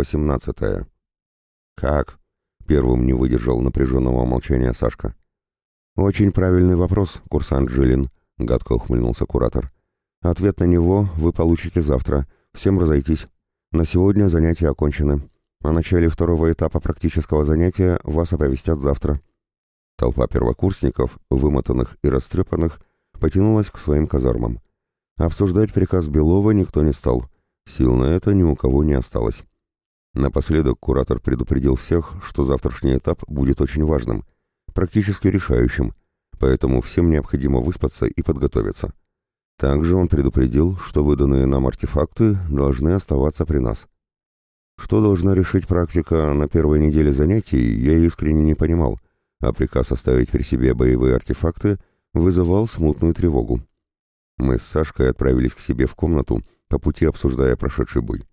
18. «Как?» — первым не выдержал напряженного молчания Сашка. «Очень правильный вопрос, курсант Жилин», — гадко ухмыльнулся куратор. «Ответ на него вы получите завтра. Всем разойтись. На сегодня занятия окончены. О начале второго этапа практического занятия вас оповестят завтра». Толпа первокурсников, вымотанных и растрепанных, потянулась к своим казармам. Обсуждать приказ Белова никто не стал. Сил на это ни у кого не осталось. Напоследок куратор предупредил всех, что завтрашний этап будет очень важным, практически решающим, поэтому всем необходимо выспаться и подготовиться. Также он предупредил, что выданные нам артефакты должны оставаться при нас. Что должна решить практика на первой неделе занятий, я искренне не понимал, а приказ оставить при себе боевые артефакты вызывал смутную тревогу. Мы с Сашкой отправились к себе в комнату, по пути обсуждая прошедший бой.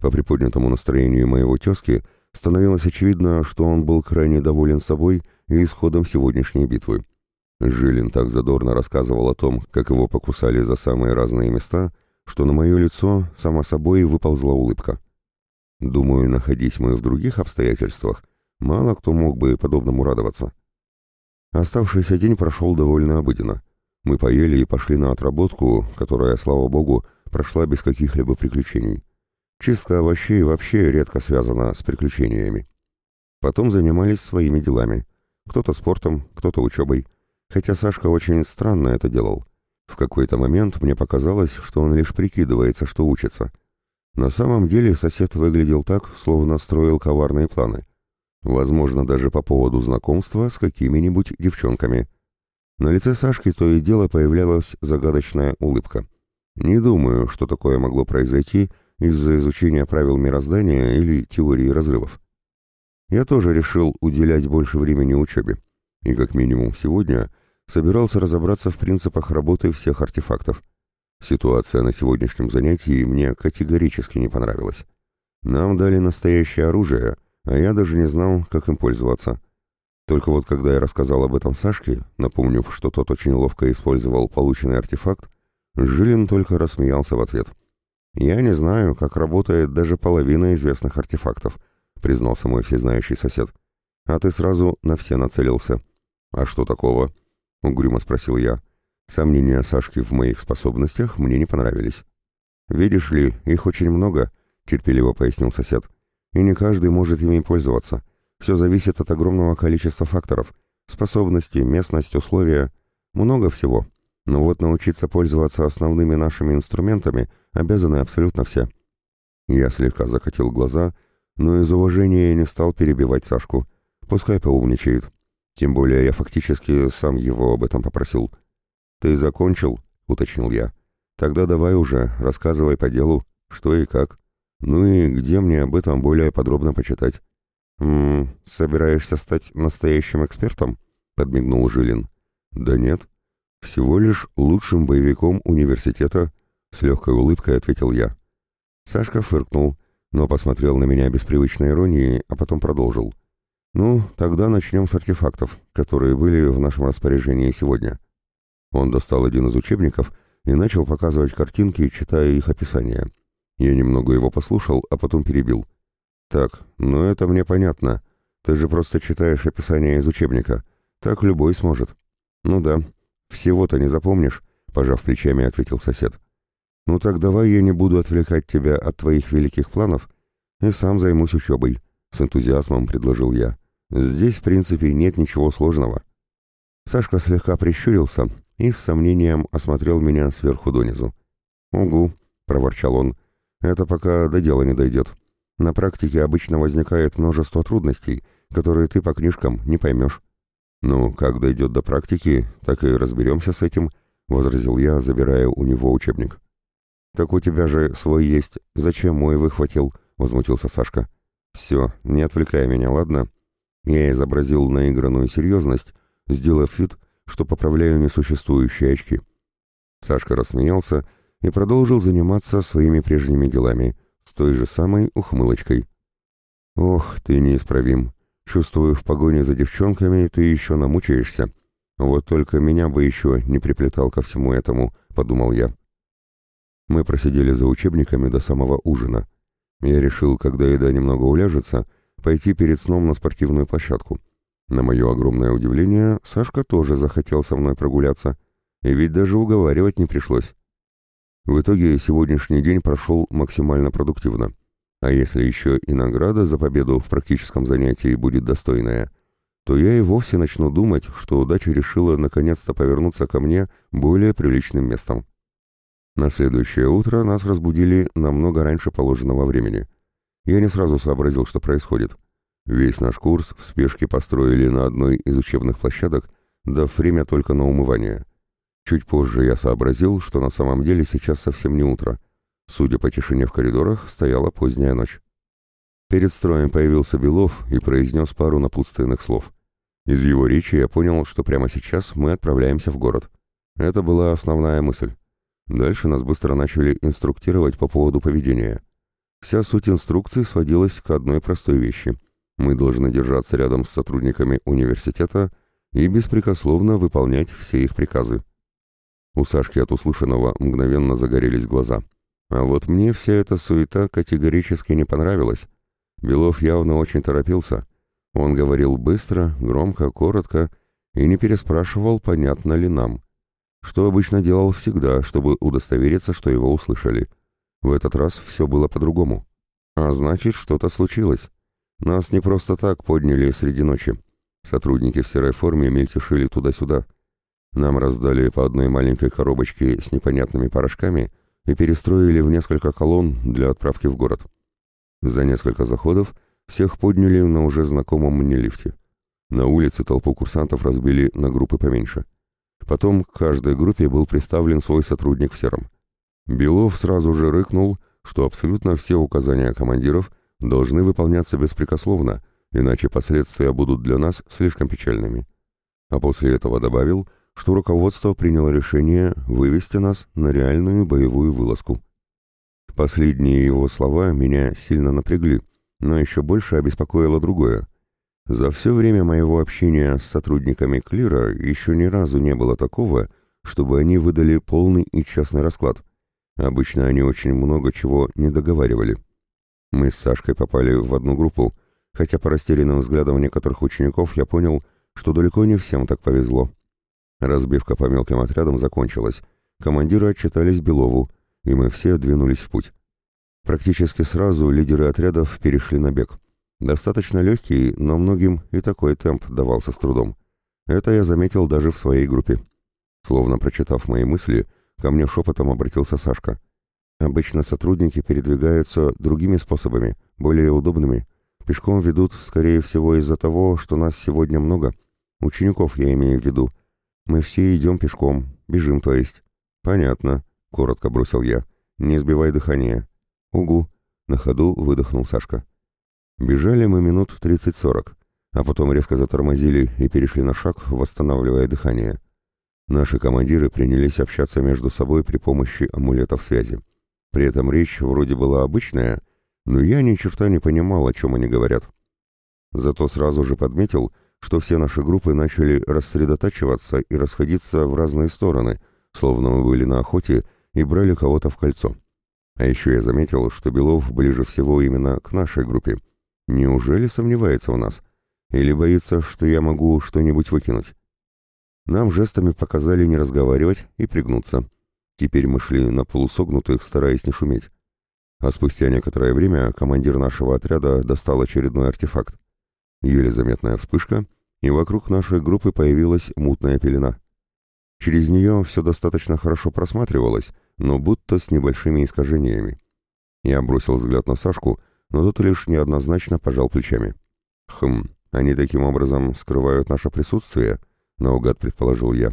По приподнятому настроению моего тезки становилось очевидно, что он был крайне доволен собой и исходом сегодняшней битвы. Жилин так задорно рассказывал о том, как его покусали за самые разные места, что на мое лицо само собой выползла улыбка. Думаю, находясь мы в других обстоятельствах, мало кто мог бы подобному радоваться. Оставшийся день прошел довольно обыденно. Мы поели и пошли на отработку, которая, слава богу, прошла без каких-либо приключений. Чистка овощей вообще редко связана с приключениями. Потом занимались своими делами. Кто-то спортом, кто-то учебой. Хотя Сашка очень странно это делал. В какой-то момент мне показалось, что он лишь прикидывается, что учится. На самом деле сосед выглядел так, словно строил коварные планы. Возможно, даже по поводу знакомства с какими-нибудь девчонками. На лице Сашки то и дело появлялась загадочная улыбка. Не думаю, что такое могло произойти из-за изучения правил мироздания или теории разрывов. Я тоже решил уделять больше времени учебе. И как минимум сегодня собирался разобраться в принципах работы всех артефактов. Ситуация на сегодняшнем занятии мне категорически не понравилась. Нам дали настоящее оружие, а я даже не знал, как им пользоваться. Только вот когда я рассказал об этом Сашке, напомнив, что тот очень ловко использовал полученный артефакт, Жилин только рассмеялся в ответ. «Я не знаю, как работает даже половина известных артефактов», признался мой всезнающий сосед. «А ты сразу на все нацелился». «А что такого?» — угрюмо спросил я. Сомнения Сашки в моих способностях мне не понравились. «Видишь ли, их очень много», — терпеливо пояснил сосед. «И не каждый может ими пользоваться. Все зависит от огромного количества факторов. Способности, местность, условия. Много всего. Но вот научиться пользоваться основными нашими инструментами обязаны абсолютно все. Я слегка закатил глаза, но из уважения не стал перебивать Сашку. Пускай поумничает. Тем более я фактически сам его об этом попросил. «Ты закончил?» — уточнил я. «Тогда давай уже, рассказывай по делу, что и как. Ну и где мне об этом более подробно почитать?» «М -м, собираешься стать настоящим экспертом?» — подмигнул Жилин. «Да нет. Всего лишь лучшим боевиком университета», — с легкой улыбкой ответил я. Сашка фыркнул, но посмотрел на меня без привычной иронии, а потом продолжил. «Ну, тогда начнем с артефактов, которые были в нашем распоряжении сегодня». Он достал один из учебников и начал показывать картинки, читая их описание. Я немного его послушал, а потом перебил. «Так, ну это мне понятно. Ты же просто читаешь описание из учебника. Так любой сможет». «Ну да, всего-то не запомнишь», — пожав плечами, ответил сосед. «Ну так давай я не буду отвлекать тебя от твоих великих планов и сам займусь учебой», — с энтузиазмом предложил я. «Здесь, в принципе, нет ничего сложного». Сашка слегка прищурился и с сомнением осмотрел меня сверху донизу. «Угу», — проворчал он, — «это пока до дела не дойдет. На практике обычно возникает множество трудностей, которые ты по книжкам не поймешь». «Ну, как дойдет до практики, так и разберемся с этим», — возразил я, забирая у него учебник. «Так у тебя же свой есть. Зачем мой выхватил?» — возмутился Сашка. «Все, не отвлекай меня, ладно?» Я изобразил наигранную серьезность, сделав вид, что поправляю несуществующие очки. Сашка рассмеялся и продолжил заниматься своими прежними делами, с той же самой ухмылочкой. «Ох, ты неисправим. Чувствую, в погоне за девчонками ты еще намучаешься. Вот только меня бы еще не приплетал ко всему этому», — подумал я. Мы просидели за учебниками до самого ужина. Я решил, когда еда немного уляжется, пойти перед сном на спортивную площадку. На мое огромное удивление, Сашка тоже захотел со мной прогуляться, и ведь даже уговаривать не пришлось. В итоге сегодняшний день прошел максимально продуктивно. А если еще и награда за победу в практическом занятии будет достойная, то я и вовсе начну думать, что удача решила наконец-то повернуться ко мне более приличным местом. На следующее утро нас разбудили намного раньше положенного времени. Я не сразу сообразил, что происходит. Весь наш курс в спешке построили на одной из учебных площадок, дав время только на умывание. Чуть позже я сообразил, что на самом деле сейчас совсем не утро. Судя по тишине в коридорах, стояла поздняя ночь. Перед строем появился Белов и произнес пару напутственных слов. Из его речи я понял, что прямо сейчас мы отправляемся в город. Это была основная мысль. Дальше нас быстро начали инструктировать по поводу поведения. Вся суть инструкции сводилась к одной простой вещи. Мы должны держаться рядом с сотрудниками университета и беспрекословно выполнять все их приказы. У Сашки от услышанного мгновенно загорелись глаза. А вот мне вся эта суета категорически не понравилась. Белов явно очень торопился. Он говорил быстро, громко, коротко и не переспрашивал, понятно ли нам. Что обычно делал всегда, чтобы удостовериться, что его услышали. В этот раз все было по-другому. А значит, что-то случилось. Нас не просто так подняли среди ночи. Сотрудники в серой форме мельтешили туда-сюда. Нам раздали по одной маленькой коробочке с непонятными порошками и перестроили в несколько колонн для отправки в город. За несколько заходов всех подняли на уже знакомом мне лифте. На улице толпу курсантов разбили на группы поменьше. Потом к каждой группе был представлен свой сотрудник в сером. Белов сразу же рыкнул, что абсолютно все указания командиров должны выполняться беспрекословно, иначе последствия будут для нас слишком печальными. А после этого добавил – что руководство приняло решение вывести нас на реальную боевую вылазку. Последние его слова меня сильно напрягли, но еще больше обеспокоило другое. За все время моего общения с сотрудниками Клира еще ни разу не было такого, чтобы они выдали полный и честный расклад. Обычно они очень много чего не договаривали. Мы с Сашкой попали в одну группу, хотя по растерянным взглядам некоторых учеников я понял, что далеко не всем так повезло. Разбивка по мелким отрядам закончилась. Командиры отчитались Белову, и мы все двинулись в путь. Практически сразу лидеры отрядов перешли на бег. Достаточно легкий, но многим и такой темп давался с трудом. Это я заметил даже в своей группе. Словно прочитав мои мысли, ко мне шепотом обратился Сашка. Обычно сотрудники передвигаются другими способами, более удобными. Пешком ведут, скорее всего, из-за того, что нас сегодня много. Учеников я имею в виду, мы все идем пешком, бежим, то есть. Понятно, коротко бросил я. Не сбивай дыхание. Угу, на ходу выдохнул Сашка. Бежали мы минут 30-40, а потом резко затормозили и перешли на шаг, восстанавливая дыхание. Наши командиры принялись общаться между собой при помощи амулетов связи. При этом речь вроде была обычная, но я ни черта не понимал, о чем они говорят. Зато сразу же подметил, что все наши группы начали рассредотачиваться и расходиться в разные стороны, словно мы были на охоте и брали кого-то в кольцо. А еще я заметил, что Белов ближе всего именно к нашей группе. Неужели сомневается в нас? Или боится, что я могу что-нибудь выкинуть? Нам жестами показали не разговаривать и пригнуться. Теперь мы шли на полусогнутых, стараясь не шуметь. А спустя некоторое время командир нашего отряда достал очередной артефакт. Еле заметная вспышка, и вокруг нашей группы появилась мутная пелена. Через нее все достаточно хорошо просматривалось, но будто с небольшими искажениями. Я бросил взгляд на Сашку, но тот лишь неоднозначно пожал плечами. «Хм, они таким образом скрывают наше присутствие?» — наугад предположил я.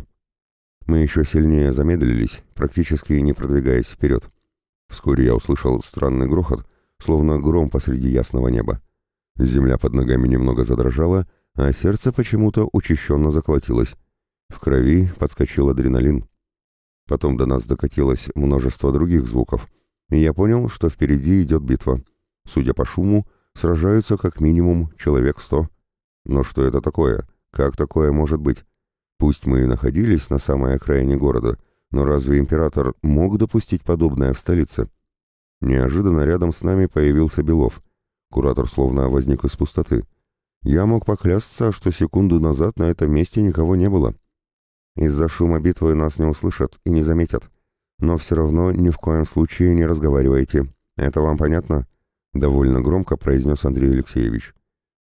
Мы еще сильнее замедлились, практически не продвигаясь вперед. Вскоре я услышал странный грохот, словно гром посреди ясного неба. Земля под ногами немного задрожала, а сердце почему-то учащенно заколотилось. В крови подскочил адреналин. Потом до нас докатилось множество других звуков, и я понял, что впереди идет битва. Судя по шуму, сражаются как минимум человек сто. Но что это такое? Как такое может быть? Пусть мы и находились на самой окраине города, но разве император мог допустить подобное в столице? Неожиданно рядом с нами появился Белов. Куратор словно возник из пустоты. Я мог поклясться, что секунду назад на этом месте никого не было. Из-за шума битвы нас не услышат и не заметят. Но все равно ни в коем случае не разговаривайте. Это вам понятно?» Довольно громко произнес Андрей Алексеевич.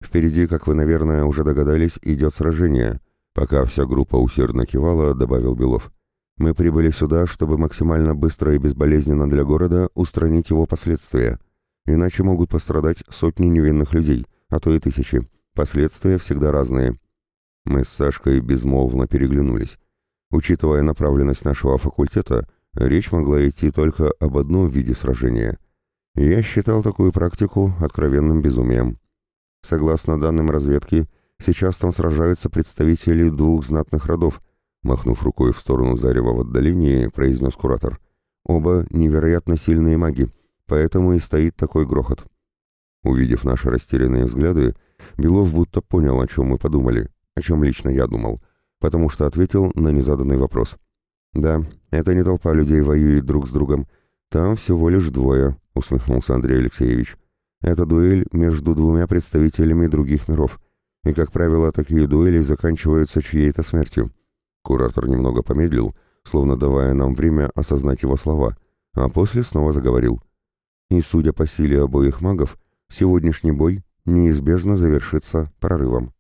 «Впереди, как вы, наверное, уже догадались, идет сражение». Пока вся группа усердно кивала, добавил Белов. «Мы прибыли сюда, чтобы максимально быстро и безболезненно для города устранить его последствия. Иначе могут пострадать сотни невинных людей, а то и тысячи. Последствия всегда разные». Мы с Сашкой безмолвно переглянулись. Учитывая направленность нашего факультета, речь могла идти только об одном виде сражения. Я считал такую практику откровенным безумием. Согласно данным разведки, сейчас там сражаются представители двух знатных родов, махнув рукой в сторону зарева в отдалении, произнес куратор. Оба невероятно сильные маги, поэтому и стоит такой грохот. Увидев наши растерянные взгляды, Белов будто понял, о чем мы подумали, о чем лично я думал, потому что ответил на незаданный вопрос. «Да, это не толпа людей воюет друг с другом. Там всего лишь двое», — усмехнулся Андрей Алексеевич. Это дуэль между двумя представителями других миров, и, как правило, такие дуэли заканчиваются чьей-то смертью. Куратор немного помедлил, словно давая нам время осознать его слова, а после снова заговорил. И, судя по силе обоих магов, сегодняшний бой неизбежно завершится прорывом.